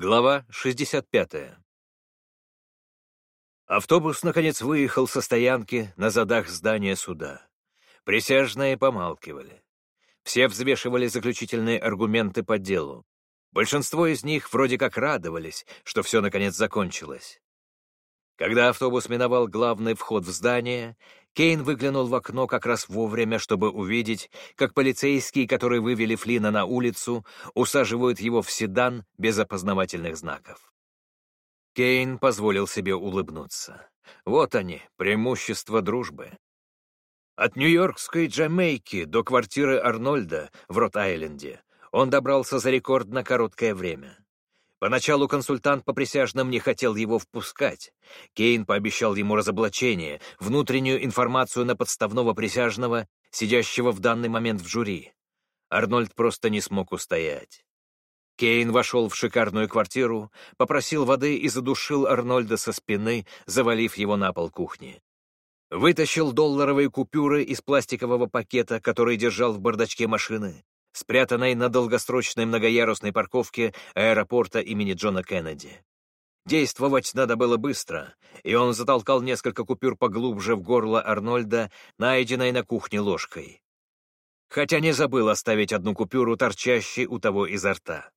Глава 65. Автобус, наконец, выехал со стоянки на задах здания суда. Присяжные помалкивали. Все взвешивали заключительные аргументы по делу. Большинство из них вроде как радовались, что все, наконец, закончилось. Когда автобус миновал главный вход в здание, Кейн выглянул в окно как раз вовремя, чтобы увидеть, как полицейские, которые вывели Флина на улицу, усаживают его в седан без опознавательных знаков. Кейн позволил себе улыбнуться. Вот они, преимущества дружбы. От Нью-Йоркской Джамейки до квартиры Арнольда в Рот-Айленде он добрался за рекордно короткое время. Поначалу консультант по присяжным не хотел его впускать. Кейн пообещал ему разоблачение, внутреннюю информацию на подставного присяжного, сидящего в данный момент в жюри. Арнольд просто не смог устоять. Кейн вошел в шикарную квартиру, попросил воды и задушил Арнольда со спины, завалив его на пол кухни. Вытащил долларовые купюры из пластикового пакета, который держал в бардачке машины, спрятанной на долгосрочной многоярусной парковке аэропорта имени Джона Кеннеди. Действовать надо было быстро, и он затолкал несколько купюр поглубже в горло Арнольда, найденной на кухне ложкой. Хотя не забыл оставить одну купюру, торчащей у того изо рта.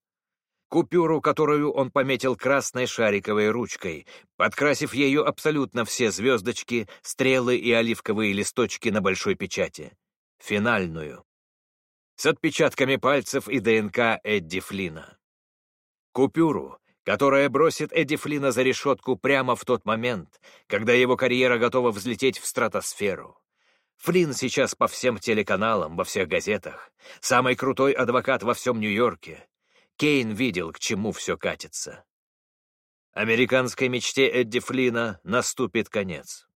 Купюру, которую он пометил красной шариковой ручкой, подкрасив ею абсолютно все звездочки, стрелы и оливковые листочки на большой печати. Финальную с отпечатками пальцев и ДНК Эдди Флина. Купюру, которая бросит Эдди Флина за решетку прямо в тот момент, когда его карьера готова взлететь в стратосферу. Флинн сейчас по всем телеканалам, во всех газетах, самый крутой адвокат во всем Нью-Йорке. Кейн видел, к чему все катится. Американской мечте Эдди Флина наступит конец.